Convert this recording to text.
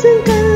怎敢